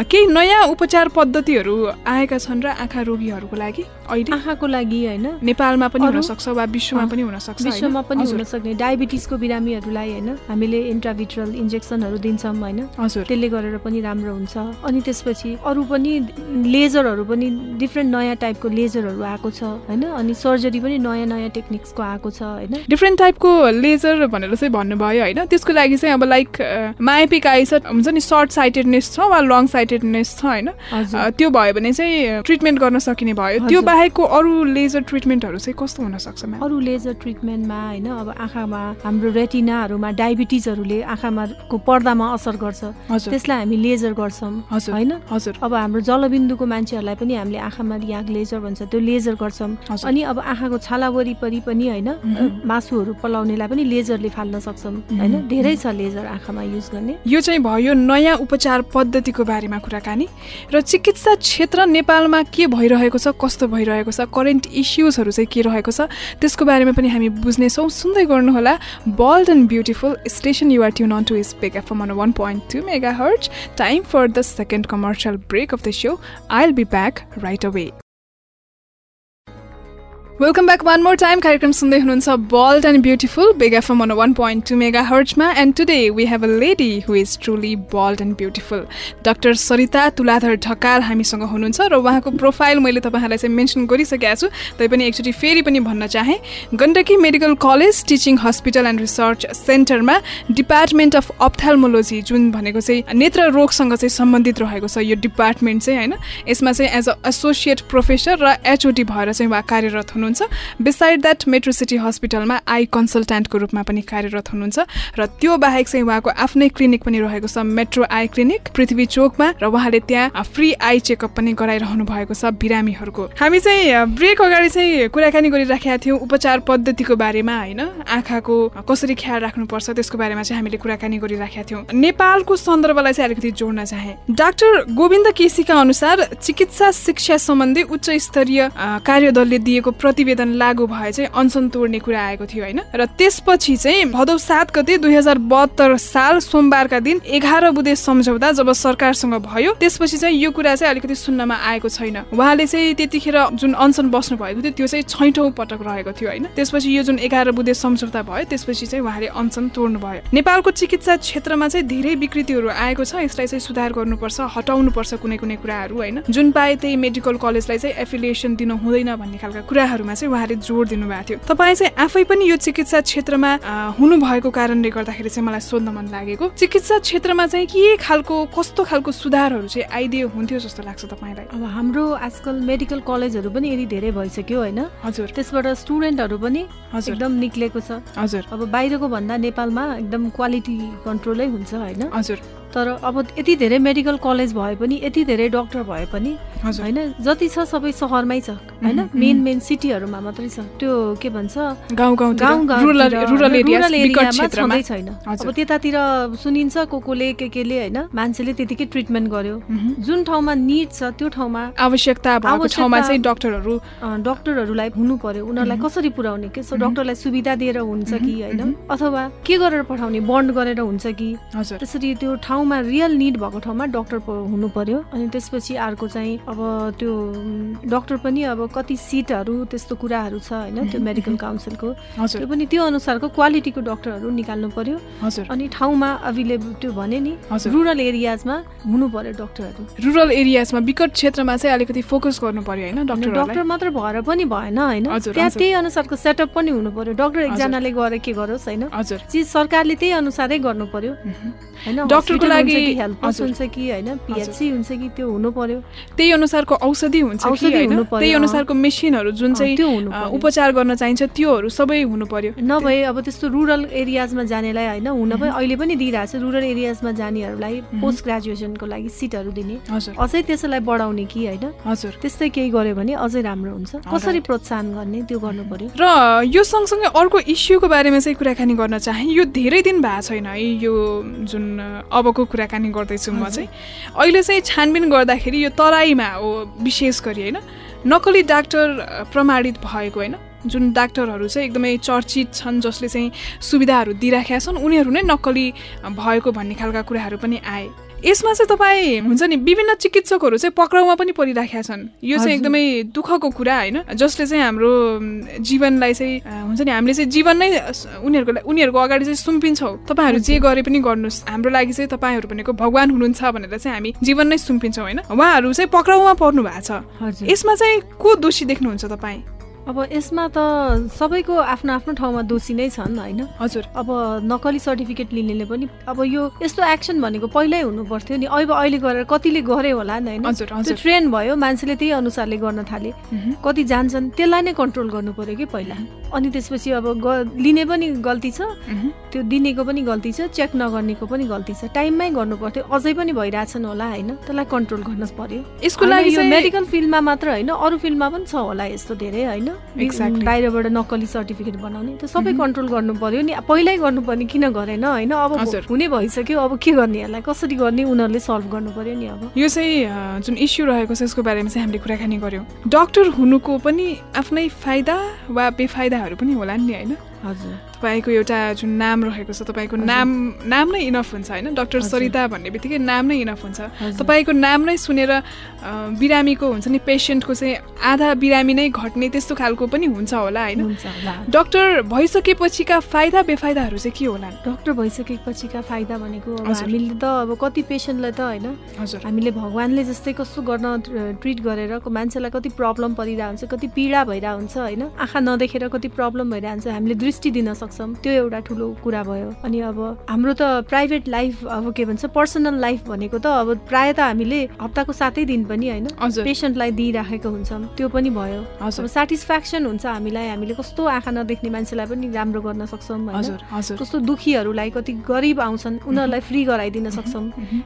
केही नयाँ उपचार पद्धतिहरू आएका छन् र आँखा रोगीहरूको लागि अहिले? आँखाको लागि होइन? नेपालमा पनि हुनसक्छ वा विश्वमा पनि हुनसक्छ विश्वमा पनि हुन सक्ने डायबिटिसको बिरामीहरूलाई होइन? हामीले इन्ट्राभिट्रल इन्जेक्सनहरू दिन्छौँ होइन? हजुर। त्यसले गरेर पनि राम्रो हुन्छ। अनि त्यसपछि अरू पनि लेजरहरू पनि डिफ्रेन्ट नयाँ टाइपको लेजरहरू आएको छ होइन? अनि सर्जरी पनि नयाँ नयाँ टेक्निक्सको आएको छ होइन? डिफ्रेन्ट टाइपको लेजर भनेर चाहिँ भन्नुभयो होइन? त्यसको लागि चाहिँ अब लाइक माइपिक आइस हुन्छ नि? सर्ट साइटेडनेस छ वा लङ साइटेडनेस छ होइन? त्यो भयो भने चाहिँ ट्रिटमेन्ट गर्न सकिने भयो। त्यो बाहेकको अरू लेजर ट्रिटमेन्टहरू चाहिँ कस्तो हुनसक्छ अरू लेजर ट्रिटमेन्टमा होइन? अब आँखामा हाम्रो रेटिनाहरूमा डायबिटिजहरूले आँखामा पर्दामा असर गर्छ। त्यसलाई हामी लेजर गर्छौँ होइन? हजुर। अब हाम्रो जलबिन्दुको मान्छेहरूलाई पनि हामीले आँखामा यहाँ लेजर भन्छ त्यो लेजर गर्छौँ। अनि अब आँखाको छाला वरिपरि पनि होइन मासुहरू पलाउनेलाई पनि लेजरले फाल्न सक्छौँ। होइन धेरै छ लेजर आँखामा युज गर्ने। यो चाहिँ भयो नयाँ उपचार पद्धतिको बारेमा कुराकानी। र चिकित्सा क्षेत्र नेपालमा के भइरहेको छ कस्तो भइरहेको छ करेन्ट इस्युजहरू चाहिँ के रहेको छ त्यसको बारेमा पनि हामी बुझ्नेछौँ। सुन्दै गर्नुहोला bold and beautiful station you're tuned on to spec FM one point two mega hertz time for the second commercial break of the show. I'll be back right away. Welcome back one more time कार्यक्रम सुन्दै हुनुहुन्छ bold and beautiful Big FM on one point two mega हर्चमा and today we have a lady who is truly bold and beautiful doctor Sarita Tuladhar Dhakal हामीसँग हुनुहुन्छ र उहाँको profile मैले तपाईँहरूलाई चाहिँ मेन्सन गरिसकेको छु। तैपनि एकचोटि फेरि पनि भन्न चाहेँ Gandaki medical college teaching hospital and research सेन्टरमा डिपार्टमेन्ट अफ अप्थाल्मोलोजी जुन भनेको चाहिँ नेत्र रोगसँग चाहिँ सम्बन्धित रहेको छ यो डिपार्टमेन्ट चाहिँ होइन? यसमा चाहिँ एज अ एसोसिएट प्रोफेसर र एचओडी भएर चाहिँ उहाँ कार्यरत हुनुहुन्छ। हुनुहुन्छ। बिसाइड द्याट मेट्रो सिटी हस्पिटलमा आई कन्सल्ट्यान्टको रूपमा पनि कार्यरत हुनुहुन्छ र त्यो बाहेक चाहिँ उहाँको आफ्नै क्लिनिक पनि रहेको छ मेट्रो आई क्लिनिक पृथ्वी चोकमा र उहाँले त्यहाँ फ्री आई चेकअप पनि गराइरहनु भएको छ बिरामीहरूको। हामी चाहिँ ब्रेक अगाडि चाहिँ कुराकानी गरिराखेका थियौँ उपचार पद्धतिको बारेमा होइन? आँखाको कसरी ख्याल राख्नुपर्छ त्यसको बारेमा चाहिँ हामीले कुराकानी गरिराखेका थियौँ। नेपालको सन्दर्भलाई चाहिँ अलिकति जोड्न चाहे। डाक्टर गोविन्द केसीका अनुसार चिकित्सा शिक्षा सम्बन्धी उच्च स्तरीय कार्यदलले दिएको प्रतिवेदन लागू भए चाहिँ अनसन तोड्ने कुरा आएको थियो होइन? र त्यसपछि चाहिँ भदौ सात गते दुई हजार बहत्तर साल सोमबारका दिन एघार बुधे सम्झौता जब सरकारसँग भयो त्यसपछि चाहिँ यो कुरा चाहिँ अलिकति सुन्नमा आएको छैन। उहाँले चाहिँ त्यतिखेर जुन अनसन बस्नु भएको थियो त्यो चाहिँ छैठौँ पटक रहेको थियो होइन? त्यसपछि यो जुन एघार बुधे सम्झौता भयो त्यसपछि चाहिँ उहाँले अनसन तोड्नु भयो नेपालको चिकित्सा क्षेत्रमा चाहिँ धेरै विकृतिहरू आएको छ यसलाई चाहिँ सुधार गर्नुपर्छ हटाउनुपर्छ कुनै कुनै कुराहरू होइन? जुन पाए त्यही मेडिकल कलेजलाई चाहिँ एफिलिएसन दिनु हुँदैन भन्ने खालका कुराहरूमा चाहिँ उहाँले जोड दिनुभएको थियो। तपाईँ चाहिँ आफै पनि यो चिकित्सा क्षेत्रमा हुनुभएको कारणले गर्दाखेरि चाहिँ मलाई सोध्न मन लागेको। चिकित्सा क्षेत्रमा चाहिँ के खालको कस्तो खालको सुधारहरू चाहिँ आइदियो हुन्थ्यो जस्तो लाग्छ तपाईँलाई? अब हाम्रो आजकल मेडिकल कलेजहरू पनि यदि धेरै भइसक्यो होइन हजुर। त्यसबाट स्टुडेन्टहरू पनि एकदम निक्लेको छ। हजुर। अब बाहिरको भन्दा नेपालमा एकदम क्वालिटी कन्ट्रोलै हुन्छ होइन। हजुर। तर अब यति धेरै मेडिकल कलेज भए पनि यति धेरै डक्टर भए पनि होइन जति छ सबै सहरमै छ होइन? मेन मेन सिटीहरूमा मात्रै छ। त्यो के भन्छ? गाउँ गाउँ गाउँ रुरल एरियामा छँदै छैन। अब त्यतातिर सुनिन्छ को कोले के केले होइन? मान्छेले त्यतिकै ट्रिटमेन्ट गर्यो। जुन ठाउँमा निड छ त्यो ठाउँमा आवश्यकता भएको ठाउँमा चाहिँ डक्टरहरू डक्टरहरूलाई हुनु पर्यो। उनीहरूलाई कसरी पुर्याउने के डक्टरलाई सुविधा दिएर हुन्छ कि होइन? अथवा के गरेर पठाउने बन्ड गरेर हुन्छ कि? त्यसरी त्यो ठाउँ ठाउँमा रियल निड भएको ठाउँमा डक्टर हुनु पर्यो अनि त्यसपछि अर्को चाहिँ अब त्यो डक्टर पनि अब कति सिटहरू त्यस्तो कुराहरू छ होइन त्यो मेडिकल काउन्सिलको त्यो पनि त्यो अनुसारको क्वालिटीको डक्टरहरू निकाल्नु पर्यो अनि ठाउँमा अभाइलेबल त्यो भने नि रुरल एरियाजमा हुनु पर्यो डक्टरहरू रुरल एरियाजमा विकट क्षेत्रमा चाहिँ अलिकति फोकस गर्नु पर्यो होइन डक्टर डक्टर मात्र भएर पनि भएन होइन। त्यहाँ त्यही अनुसारको सेटअप पनि हुनु पर्यो डक्टर एकजनाले गरे के गरोस् होइन। चिज सरकारले त्यही अनुसारै गर्नु पर्यो डक्टरको लागि हुन्छ कि होइन पिएचसी हुन्छ कि त्यो हुनु पर्यो? त्यही अनुसारको औषधि हुन्छ त्यही अनुसारको मेसिनहरू जुन चाहिँ उपचार गर्न चाहिन्छ त्योहरू सबै हुनु पर्यो। नभए अब त्यस्तो रुरल एरियाजमा जानेलाई होइन हुन पनि अहिले पनि दिइरहेको छ। रुरल एरियाजमा जानेहरूलाई पोस्ट ग्रेजुएसनको लागि सिटहरू दिने। अझै त्यसैलाई बढाउने कि होइन? हजुर। त्यस्तै केही गर्यो भने अझै राम्रो हुन्छ। कसरी प्रोत्साहन गर्ने त्यो गर्नु पर्यो? र यो सँगसँगै अर्को इस्युको बारेमा चाहिँ कुराकानी गर्न चाहे। यो धेरै दिन भएको छैन है यो जुन अबको कुराकानी गर्दैछु म चाहिँ। अहिले चाहिँ छानबिन गर्दाखेरि यो तराईमा हो विशेष गरी होइन? नक्कली डाक्टर प्रमाणित भएको होइन? जुन डाक्टरहरू चाहिँ एकदमै चर्चित छन् जसले चाहिँ सुविधाहरू दिइराखेका छन् उनीहरू नै नक्कली भएको भन्ने खालका कुराहरू पनि आए। यसमा चाहिँ तपाईँ हुन्छ नि विभिन्न चिकित्सकहरू चाहिँ पक्राउमा पनि परिराखेका छन्। यो चाहिँ एकदमै दुःखको कुरा होइन। जसले चाहिँ हाम्रो जीवनलाई चाहिँ हुन्छ नि हामीले चाहिँ जीवन नै उनीहरूको उनीहरूको अगाडि चाहिँ सुम्पिन्छौँ। तपाईँहरू जे गरे पनि गर्नुहोस्। हाम्रो लागि चाहिँ तपाईँहरू भनेको भगवान् हुनुहुन्छ भनेर चाहिँ हामी जीवन नै सुम्पिन्छौँ होइन। उहाँहरू चाहिँ पक्राउमा पर्नु भएको छ यसमा चाहिँ को दोषी देख्नुहुन्छ तपाईँ? अब यसमा त सबैको आफ्नो आफ्नो ठाउँमा दोषी नै छन् होइन? हजुर। अब नकली सर्टिफिकेट लिनेले पनि अब यो यस्तो एक्सन भनेको पहिल्यै हुनु पर्थ्यो नि। अब अहिले गरेर कतिले गरे होला नि होइन? त्यो ट्रेन भयो मान्छेले त्यही अनुसारले गर्न थाले। कति जान्छन् त्यसलाई नै कन्ट्रोल गर्नु पर्यो कि पहिला। अनि त्यसपछि अब लिने पनि गल्ती छ। त्यो दिनेको पनि गल्ती छ चेक नगर्नेको पनि गल्ती छ। टाइममै गर्नु पर्थ्यो अझै पनि भइरहेछन् होला होइन? त्यसलाई कन्ट्रोल गर्न पर्यो। यसको लागि मेडिकल फिल्डमा मात्र होइन? अरू फिल्डमा पनि छ होला यस्तो धेरै होइन? बाहिरबाट नक्कली सर्टिफिकेट बनाउने। त्यो सबै कन्ट्रोल mm-hmm. गर्नु पर्यो नि। पहिल्यै गर्नुपर्ने किन गरेन होइन? अब हुने भइसक्यो। अब के गर्ने यसलाई? कसरी गर्ने? उनीहरूले सल्भ गर्नु पर्यो नि अब। यो चाहिँ जुन इस्यु रहेको छ यसको बारेमा चाहिँ हामीले कुराकानी गऱ्यौँ डक्टर हुनुको पनि आफ्नै फाइदा वा बेफाइदाहरू पनि होला नि होइन? हजुर। तपाईँको एउटा जुन नाम रहेको छ तपाईँको नाम नाम नै इनफ हुन्छ होइन? डक्टर सरिता भन्ने बित्तिकै नाम नै इनफ हुन्छ। तपाईँको नाम नै सुनेर बिरामीको हुन्छ नि पेसेन्टको चाहिँ आधा बिरामी नै घट्ने त्यस्तो खालको पनि हुन्छ होला होइन? डक्टर भइसकेपछिका फाइदा बेफाइदाहरू चाहिँ के होला? डक्टर भइसकेपछिका फाइदा भनेको हामीले त अब कति पेसेन्टलाई त होइन? हामीले भगवान्ले जस्तै कस्तो गर्न ट्रिट गरेर मान्छेलाई कति प्रब्लम परिरहेको हुन्छ कति पीडा भइरहेको हुन्छ होइन? आँखा नदेखेर कति प्रब्लम भइरहेको हुन्छ हामीले दृष्टि दिन सक्छ। त्यो एउटा ठुलो कुरा भयो। अनि अब हाम्रो त प्राइभेट लाइफ अब के भन्छ पर्सनल लाइफ भनेको त अब प्रायः त हामीले हप्ताको सातै दिन पनि होइन पेसेन्टलाई दिइराखेको हुन्छौँ। त्यो पनि भयो। अब सेटिस्फ्याक्सन हुन्छ हामीलाई हामीले कस्तो आँखा नदेख्ने मान्छेलाई पनि राम्रो गर्न सक्छौँ कस्तो दुखीहरूलाई कति गरिब आउँछन् उनीहरूलाई फ्री गराइदिन सक्छौँ।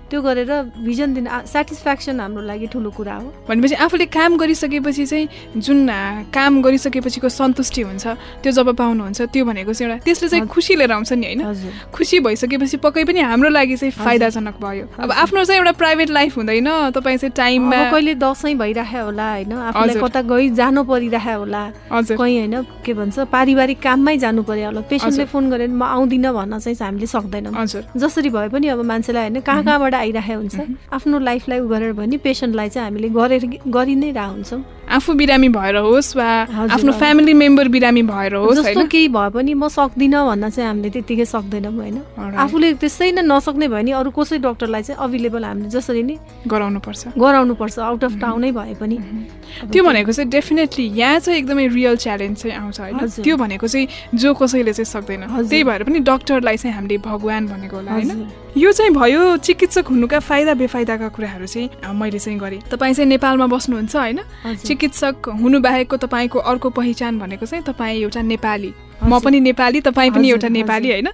त्यो गरेर भिजन दिन सेटिस्फ्याक्सन हाम्रो लागि ठुलो कुरा हो। भनेपछि आफूले काम गरिसकेपछि चाहिँ जुन काम गरिसकेपछिको सन्तुष्टि हुन्छ त्यो जब पाउनुहुन्छ त्यो भनेको चाहिँ एउटा त्यसले चाहिँ खुसी लिएर आउँछ नि होइन? खुसी भइसकेपछि पक्कै पनि हाम्रो लागि चाहिँ फाइदाजनक भयो। अब आफ्नो चाहिँ एउटा प्राइभेट लाइफ हुँदैन तपाईँ चाहिँ टाइममा कहिले दसैँ भइरहेको होला होइन? आफूलाई कता गइ जानु परिरहेको होला। कहीँ होइन के भन्छ पारिवारिक काममै जानु पर्यो होला। पेसेन्टले फोन गरेर म आउँदिनँ भन्न चाहिँ हामीले सक्दैनौँ। जसरी भए पनि अब मान्छेलाई होइन कहाँ कहाँबाट आइरहेको हुन्छ? आफ्नो लाइफलाई उ गरेर भने पेसेन्टलाई चाहिँ हामीले गरेर गरि नै रह हुन्छौँ। आफू बिरामी भएर होस् वा आफ्नो फ्यामिली मेम्बर बिरामी भएर होस् जस्तो केही भए पनि म सक्दिनँ भन्न चाहिँ हामीले त्यतिकै सक्दैनौँ होइन? आफूले त्यसै नै नसक्ने भयो भने अरू कसै डक्टरलाई चाहिँ अभाइलेबल हामीले जसरी नै गराउनु पर्छ गराउनु पर्छ आउट अफ टाउनै भए पनि। त्यो भनेको चाहिँ डेफिनेटली यहाँ चाहिँ एकदमै रियल च्यालेन्ज चाहिँ आउँछ होइन? त्यो भनेको चाहिँ जो कसैले चाहिँ सक्दैन। त्यही भएर पनि डक्टरलाई चाहिँ हामीले भगवान् भनेको होला होइन? यो चाहिँ भयो चिकित्सक हुनुका फाइदा बेफाइदाका कुराहरू चाहिँ मैले चाहिँ गरेँ। तपाईँ चाहिँ नेपालमा बस्नुहुन्छ होइन? चिकित्सक हुनु बाहेकको तपाईँको अर्को पहिचान भनेको चाहिँ तपाईँ एउटा नेपाली। म पनि नेपाली तपाईँ पनि एउटा नेपाली होइन।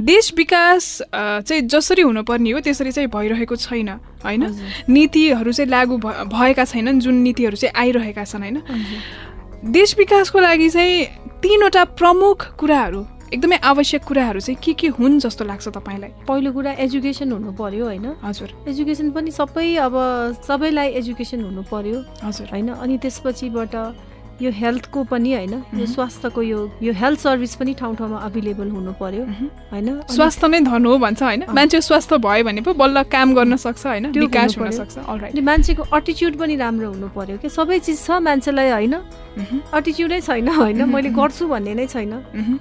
देश विकास चाहिँ जसरी हुनुपर्ने हो त्यसरी चाहिँ भइरहेको छैन होइन? नीतिहरू चाहिँ लागु भएका छैनन् जुन नीतिहरू चाहिँ आइरहेका छन् होइन? देश विकासको लागि चाहिँ तिनवटा प्रमुख कुराहरू एकदमै आवश्यक कुराहरू चाहिँ के के हुन् जस्तो लाग्छ तपाईँलाई? पहिलो कुरा एजुकेसन हुनु पर्यो होइन। हजुर। एजुकेसन पनि सबै अब सबैलाई एजुकेसन हुनु पर्यो। हजुर। होइन अनि त्यसपछिबाट यो हेल्थको पनि होइन यो स्वास्थ्यको यो यो हेल्थ सर्भिस पनि ठाउँ ठाउँमा अभाइलेबल हुनु पर्यो। होइन स्वास्थ्य नै धन हो भन्छ होइन। मान्छे स्वास्थ्य भयो भने पो बल्ल काम गर्न सक्छ होइन विकास हुन सक्छ। मान्छेको अटिच्युड पनि राम्रो हुनु पर्यो कि? सबै चिज छ मान्छेलाई होइन। अटिच्युडै छैन होइन? मैले गर्छु भन्ने नै छैन।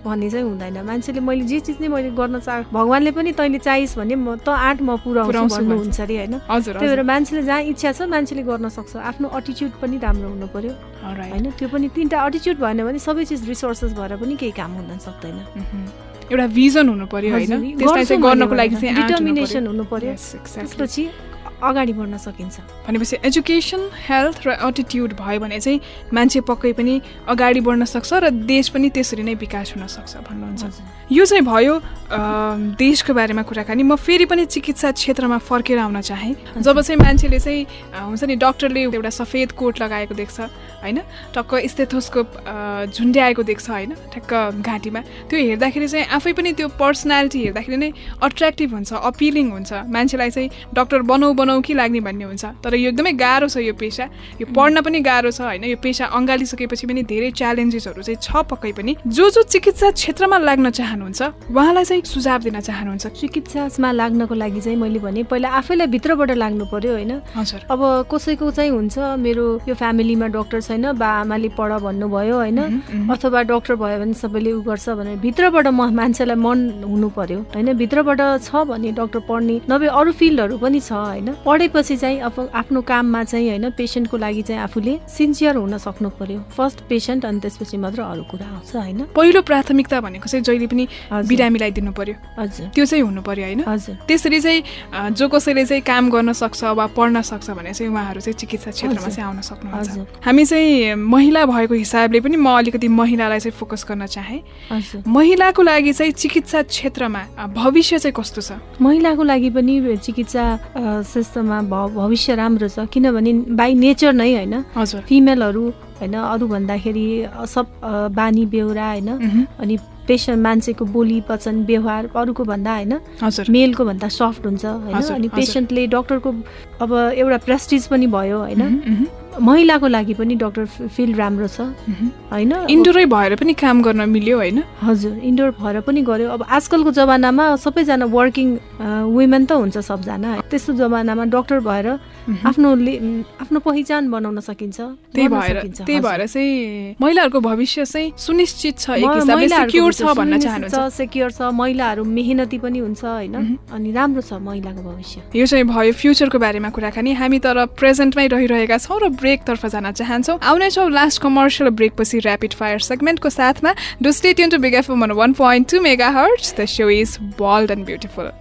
भन्ने चाहिँ हुँदैन। मान्छेले मैले जे चिज नै मैले गर्न चाह भगवान्ले पनि तैँले चाहिस् भने म त आँट म पुऱ्याउँछु भन्नुहुन्छ अरे होइन? त्यही भएर मान्छेले जहाँ इच्छा छ मान्छेले गर्न सक्छ। आफ्नो अटिच्युड पनि राम्रो हुनु पर्यो। होइन? त्यो पनि तिनवटा अटिच्युड भएन भने सबै चिज रिसोर्सेस भएर पनि केही काम हुन सक्दैन। एउटा भिजन हुनु पर्यो होइन? गर्नको लागि डिटर्मिनेसन हुनु पर्यो। त्यसपछि अगाडि बढ्न सकिन्छ। भनेपछि एजुकेसन हेल्थ र एटिट्युड भयो भने चाहिँ मान्छे पक्कै पनि अगाडि बढ्न सक्छ र देश पनि त्यसरी नै विकास हुन सक्छ भन्नुहुन्छ। यो चाहिँ भयो देशको बारेमा कुराकानी। म फेरि पनि चिकित्सा क्षेत्रमा फर्केर आउन चाहेँ। जब चाहिँ मान्छेले चाहिँ हुन्छ नि डक्टरले एउटा सफेद कोट लगाएको देख्छ होइन? टक्क स्टेथोस्कोप झुन्ड्याएको देख्छ होइन? ठ्याक्क घाँटीमा। त्यो हेर्दाखेरि चाहिँ आफै पनि त्यो पर्सनालिटी हेर्दाखेरि नै अट्र्याक्टिभ हुन्छ अपिलिङ हुन्छ। मान्छेलाई चाहिँ डक्टर बनाऊ बनाऊ कि लाग्ने भन्ने हुन्छ। तर यो एकदमै गाह्रो छ यो पेसा। यो पढ्न पनि गाह्रो छ होइन? यो पेसा अँगालिसकेपछि पनि धेरै च्यालेन्जेसहरू चाहिँ छ पक्कै पनि। जो जो चिकित्सा क्षेत्रमा लाग्न चाहनुहुन्छ? उहाँलाई चाहिँ सुझाव दिन चाहनुहुन्छ? चिकित्सामा लाग्नको लागि चाहिँ मैले भने पहिला आफैलाई भित्रबाट लाग्नु पर्यो होइन। हजुर। अब कसैको चाहिँ हुन्छ मेरो यो फ्यामिलीमा डक्टर छैन बा आमाले पढ भन्नुभयो होइन अथवा डक्टर भयो भने सबैले उ गर्छ भनेर भित्रबाट म मान्छेलाई मन हुनु पर्यो होइन? भित्रबाट छ भने डक्टर पढ्ने नभए अरू फिल्डहरू पनि छ होइन। पढेपछि चाहिँ अब आफ्नो काममा चाहिँ होइन पेसेन्टको लागि चाहिँ आफूले सिन्सियर हुन सक्नु पर्यो। फर्स्ट पेसेन्ट अनि त्यसपछि मात्र अरू कुरा आउँछ होइन। पहिलो प्राथमिकता भनेको चाहिँ जहिले पनि बिरामीलाई दिनु पर्यो। हजुर। त्यो चाहिँ हुनु पर्यो होइन? हजुर। त्यसरी चाहिँ जो कसैले चाहिँ काम गर्न सक्छ वा पढ्न सक्छ भने चाहिँ उहाँहरू चाहिँ चिकित्सा क्षेत्रमा चाहिँ आउन सक्नुहुन्छ। हामी चाहिँ महिला भएको हिसाबले पनि म अलिकति महिलालाई चाहिँ फोकस गर्न चाहेँ। महिलाको लागि चाहिँ चिकित्सा क्षेत्रमा भविष्य चाहिँ कस्तो छ? महिलाको लागि पनि चिकित्सा यस्तोमा भविष्य राम्रो छ। किनभने बाई नेचर नै होइन? हजुर। फिमेलहरू होइन? अरू भन्दाखेरि सब बानी बेहोरा होइन? अनि पेसेन्ट मान्छेको बोली वचन व्यवहार अरूको भन्दा होइन मेलको भन्दा सफ्ट हुन्छ होइन। अनि पेसेन्टले डक्टरको अब एउटा प्रेस्टिज पनि भयो होइन। महिलाको लागि पनि डक्टर फिल्ड राम्रो छ। होइन? इन्डोरै भएर पनि काम गर्न मिल्यो होइन? हजुर इन्डोर भएर पनि गर्यो अब आजकलको जमानामा सबैजना वर्किङ वुमेन त हुन्छ सबजना। त्यस्तो जमानामा डक्टर भएर आफ्नो आफ्नो पहिचान बनाउन सकिन्छ। त्यही भएर त्यही भएर चाहिँ महिलाहरूको भविष्य चाहिँ सुनिश्चित छ। सेक्योर छ भन्न चाहनुहुन्छ। सेक्योर छ महिलाहरू मेहनती पनि हुन्छ होइन? अनि राम्रो छ महिलाको भविष्य। यो चाहिँ भयो फ्युचरको बारेमा कुराकानी। हामी तर प्रेजेन्टमै रहिरहेका छौँ र ब्रेकतर्फ जान चाहन्छौँ। आउनेछौँ लास्ट कमर्सियल ब्रेकपछि ऱ्यापिड फायर सेगमेन्टको साथमा। Do stay tuned to Big FM one point two mega hertz the show is bold and beautiful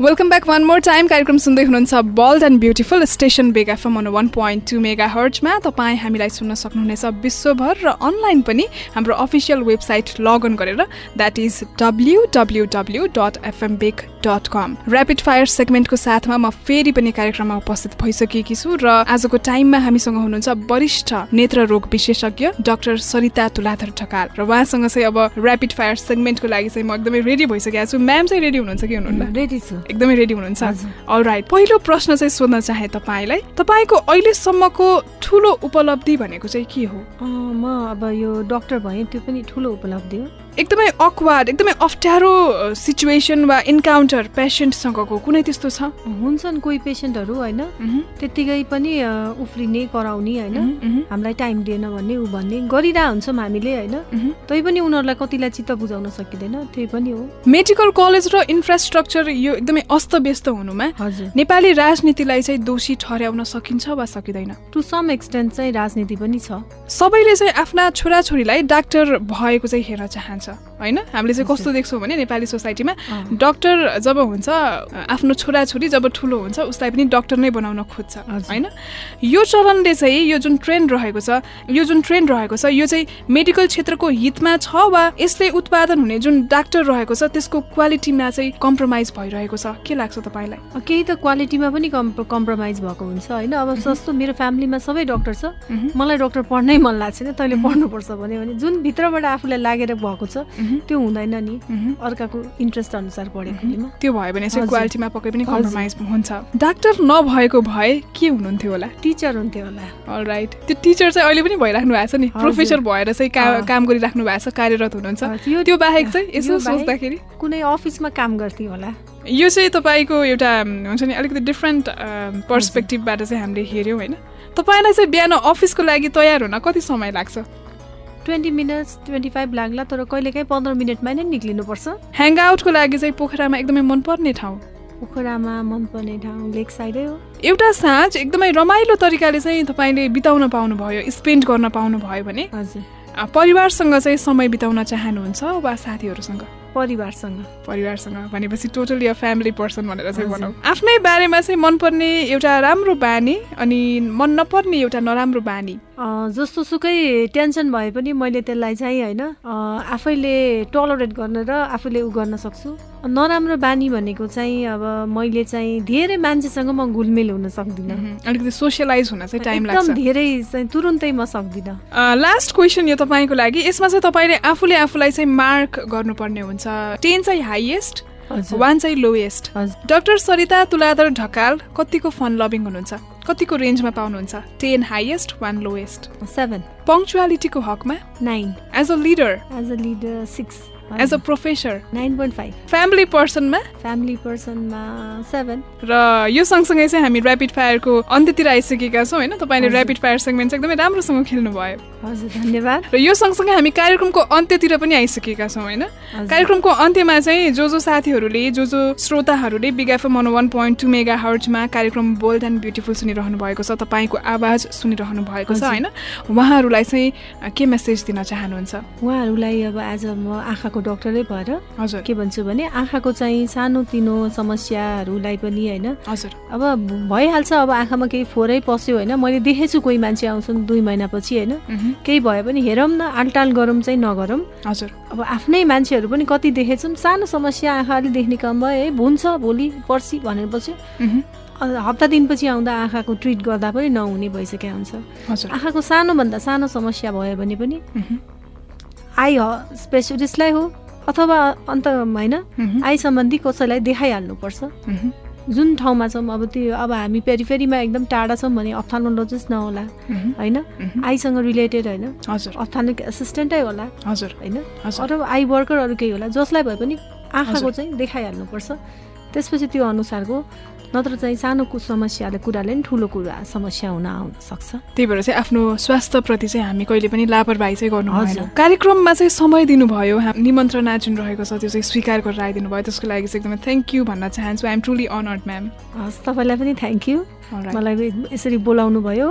welcome back one more time कार्यक्रम सुन्दै हुनुहुन्छ bold and beautiful station Big FM on one point two mega हर्चमा तपाईँ हामीलाई सुन्न सक्नुहुनेछ विश्वभर र online पनि हाम्रो अफिसियल वेबसाइट लगइन गरेर that is W W W dot FM Big dot com rapid fire सेगमेन्टको साथमा म फेरि पनि कार्यक्रममा उपस्थित भइसकेकी छु र आजको टाइममा हामीसँग हुनुहुन्छ वरिष्ठ नेत्र रोग विशेषज्ञ डाक्टर सरिता तुलाधर ढकाल। र उहाँसँग चाहिँ अब ऱ्यापिड फायर सेगमेन्टको लागि चाहिँ म एकदमै रेडी भइसकेको छु। म्याम चाहिँ रेडी हुनुहुन्छ कि हुनुहुन्न? रेडी छु। एकदमै रेडी हुनुहुन्छ। अल राइट पहिलो प्रश्न चाहिँ सोध्न चाहे तपाईँलाई। तपाईँको अहिलेसम्मको ठुलो उपलब्धि भनेको चाहिँ के हो? म अब यो डक्टर भएँ त्यो पनि ठुलो उपलब्धि हो। एकदमै अक्वार्ड एकदमै अप्ठ्यारो सिचुएसन वा इन्काउन्टर पेसेन्टसँगको कुनै त्यस्तो छ? हुन्छन् कोही पेसेन्टहरू होइन? त्यत्तिकै पनि उफ्रिने कराउने होइन? हामीलाई टाइम दिएन भन्ने ऊ भन्ने गरिरह हुन्छौँ हामीले होइन? तै पनि उनीहरूलाई कतिलाई चित्त बुझाउन सकिँदैन त्यही पनि हो। मेडिकल कलेज र इन्फ्रास्ट्रक्चर यो एकदमै अस्तव्यस्त हुनुमा हजुर। नेपाली राजनीतिलाई चाहिँ दोषी ठहर्याउन सकिन्छ वा सकिँदैन? टु सम एक्सटेन्ट चाहिँ राजनीति पनि छ। सबैले चाहिँ आफ्ना छोराछोरीलाई डाक्टर भएको चाहिँ हेर्न चाहन्छ। हुन्छ। होइन? हामीले चाहिँ कस्तो देख्छौँ भने नेपाली सोसाइटीमा डक्टर जब हुन्छ आफ्नो छोराछोरी जब ठुलो हुन्छ उसलाई पनि डक्टर नै बनाउन खोज्छ। होइन? यो चलनले चाहिँ यो जुन ट्रेन्ड रहेको छ यो जुन ट्रेन्ड रहेको छ यो चाहिँ मेडिकल क्षेत्रको हितमा छ वा यसले उत्पादन हुने जुन डाक्टर रहेको छ त्यसको क्वालिटीमा चाहिँ कम्प्रोमाइज भइरहेको छ? के लाग्छ तपाईँलाई? केही त क्वालिटीमा पनि कम्प्रोमाइज भएको हुन्छ होइन? अब जस्तो मेरो फ्यामिलीमा सबै डक्टर छ। मलाई डक्टर पढ्नै मन लाग्छ तैँले पढ्नुपर्छ भने जुन भित्रबाट आफूलाई लागेर भएको छ त्यो हुँदैन नि। अर्काको इन्ट्रेस्ट अनुसार पढेकोमा त्यो भयो भने चाहिँ क्वालिटीमा पक्कै पनि कम्प्रोमाइज हुन्छ। डाक्टर नभएको भए के हुनुहुन्थ्यो होला? टिचर हुन्थ्यो होला। राइट त्यो टिचर चाहिँ अहिले पनि भइराख्नु भएको छ नि। प्रोफेसर भएर चाहिँ काम गरिराख्नु भएको छ कार्यरत हुनुहुन्छ। त्यो बाहेक चाहिँ यसो सोच्दाखेरि? कुनै अफिसमा काम गर्थ्यो होला। यो चाहिँ तपाईँको एउटा हुन्छ नि अलिकति डिफ्रेन्ट पर्सपेक्टिभबाट चाहिँ हामीले हेऱ्यौँ होइन। तपाईँलाई चाहिँ बिहान अफिसको लागि तयार हुन कति समय लाग्छ? ट्वेन्टी मिनट्स ट्वेन्टी फाइभ लाग्ला तर कहिलेकाहीँ पन्ध्र मिनटमा नै निक्लिनुपर्छ। ह्याङ आउटको लागि चाहिँ पोखरामा एकदमै मनपर्ने ठाउँ। पोखरामा मनपर्ने ठाउँ लेक साइडै हो। एउटा साँझ एकदमै रमाइलो तरिकाले चाहिँ तपाईँले बिताउन पाउनुभयो स्पेन्ड गर्न पाउनुभयो भने। हजुर। परिवारसँग चाहिँ समय बिताउन चाहनुहुन्छ वा साथीहरूसँग? परिवारसँग। परिवारसँग भनेपछि टोटली अ फ्यामिली पर्सन भनेर चाहिँ भनौँ। आफ्नै बारेमा चाहिँ मनपर्ने एउटा राम्रो बानी अनि मन नपर्ने एउटा नराम्रो बानी। जस्तो सुकै टेन्सन भए पनि मैले त्यसलाई चाहिँ होइन आफैले टलरेट गर्न र आफूले उ गर्न सक्छु। नराम्रो बानी भनेको चाहिँ अब मैले चाहिँ धेरै मान्छेसँग म घुलमिल हुन सक्दिनँ। अलिकति सोसियलाइज हुन चाहिँ टाइम लाग्छ। एकदम धेरै चाहिँ तुरुन्तै म सक्दिनँ। लास्ट क्वेसन यो तपाईँको लागि यसमा चाहिँ तपाईँले आफूले आफूलाई चाहिँ मार्क गर्नुपर्ने हुन्छ। टेन चाहिँ हाइएस्ट वान चाहिँ लोएस्ट डाक्टर सरिता तुलाधर ढकाल कतिको फन लभिङ हुनुहुन्छ? कतिको रेन्जमा पाउनुहुन्छ? Ten highest one lowest seven पङ्क्चुअलिटीको हकमा? Nine as a leader as a leader six as a professor nine point five. Family पर्सनमा family पर्सनमा सेभेन र यो सँगसँगै चाहिँ हामी ऱ्यापिड फायरको अन्त्यतिर आइसकेका छौँ होइन? तपाईँले ऱ्यापिड फायर सेगमेन्ट चाहिँ एकदमै राम्रोसँग खेल्नुभयो। हजुर धन्यवाद। र यो सँगसँगै हामी कार्यक्रमको अन्त्यतिर पनि आइसकेका छौँ होइन? कार्यक्रमको अन्त्यमा चाहिँ जो जो साथीहरूले जो जो श्रोताहरूले Big FM one one point two mega हर्चमा कार्यक्रम बोल्ड एन्ड ब्युटिफुल सुनिरहनु भएको छ तपाईँको आवाज सुनिरहनु भएको छ होइन? उहाँहरूलाई चाहिँ के मेसेज दिन चाहनुहुन्छ? उहाँहरूलाई अब आज म आँखाको आँखाको डक्टरै भएर हजुर। के भन्छु भने आँखाको चाहिँ सानोतिनो समस्याहरूलाई पनि होइन। हजुर। अब भइहाल्छ अब आँखामा केही फोरै पस्यो होइन। मैले देखेछु कोही मान्छे आउँछन् दुई महिनापछि होइन। केही भयो भने हेरौँ न आलटाल गरौँ चाहिँ नगरौँ। हजुर। अब आफ्नै मान्छेहरू पनि कति देखेछौँ सानो समस्या आँखा अलिक देख्ने काम भयो है हुन्छ भोलि पर्सि भनेर पछि हप्ता दिनपछि आउँदा आँखाको ट्रिट गर्दा पनि नहुने भइसकेको हुन्छ। आँखाको सानोभन्दा सानो समस्या भयो भने पनि आई स्पेसलिस्टलाई हो अथवा अन्त होइन आई सम्बन्धी कसैलाई देखाइहाल्नुपर्छ। जुन ठाउँमा छौँ अब त्यो अब हामी पेरिफेरीमा एकदम टाढा छौँ भने अप्थानोलोजिस्ट नहोला होइन? आईसँग रिलेटेड होइन। हजुर। अप्थानिक एसिस्टेन्टै होला हजुर। होइन? अथवा आई वर्करहरू केही होला जसलाई भए पनि आँखाको चाहिँ देखाइहाल्नुपर्छ। त्यसपछि त्यो अनुसारको नत्र चाहिँ सानो समस्याले कुराले नि ठुलो कुरा समस्या हुन आउन सक्छ। त्यही भएर चाहिँ आफ्नो स्वास्थ्यप्रति चाहिँ हामी कहिले पनि लापरवाही चाहिँ गर्नु हजुर। कार्यक्रममा चाहिँ समय दिनुभयो। निमन्त्रणा जुन रहेको छ त्यो चाहिँ स्वीकार गरेर आइदिनु भयो त्यसको लागि चाहिँ एकदमै थ्याङ्क यू भन्न चाहन्छु। आइएम ट्रुली अनर्ड म्याम हस् तपाईँलाई पनि थ्याङ्क यू मलाई यसरी बोलाउनु भयो।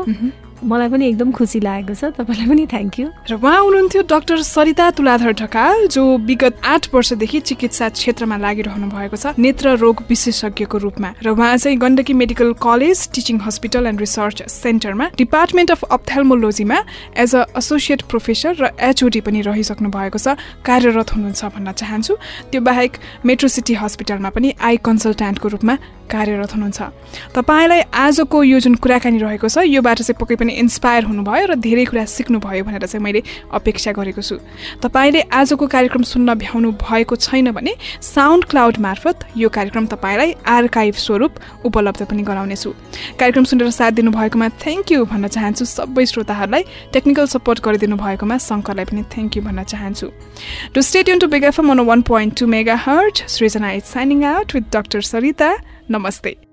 मलाई पनि एकदम खुसी लागेको छ। तपाईँलाई पनि थ्याङ्क यू र उहाँ हुनुहुन्थ्यो डाक्टर सरिता तुलाधर ढकाल जो विगत आठ वर्षदेखि चिकित्सा क्षेत्रमा लागिरहनु भएको छ नेत्र रोग विशेषज्ञको रूपमा। र उहाँ चाहिँ Gandaki medical college teaching hospital and research सेन्टरमा डिपार्टमेन्ट अफ अप्थेल्मोलोजीमा एज अ एसोसिएट प्रोफेसर र एचओडी पनि रहिसक्नु भएको छ। कार्यरत हुनुहुन्छ भन्न चाहन्छु। त्यो बाहेक मेट्रो सिटी हस्पिटलमा पनि आई कन्सल्ट्यान्टको रूपमा कार्यरत हुनुहुन्छ। तपाईँलाई आजको यो जुन कुराकानी रहेको छ योबाट चाहिँ पक्कै पनि इन्सपायर हुनुभयो र धेरै कुरा सिक्नुभयो भनेर चाहिँ मैले अपेक्षा गरेको छु। तपाईँले आजको कार्यक्रम सुन्न भ्याउनु भएको छैन भने साउन्ड क्लाउड मार्फत यो कार्यक्रम तपाईँलाई आर्काइभ स्वरूप उपलब्ध पनि गराउनेछु। कार्यक्रम सुनेर साथ दिनुभएकोमा थ्याङ्क यू भन्न चाहन्छु। सबै श्रोताहरूलाई टेक्निकल सपोर्ट गरिदिनु भएकोमा शङ्करलाई पनि थ्याङ्क यू भन्न चाहन्छु। Do stay tuned to Big FM one point two mega hertz Srijana is signing out with doctor Sarita नमस्ते।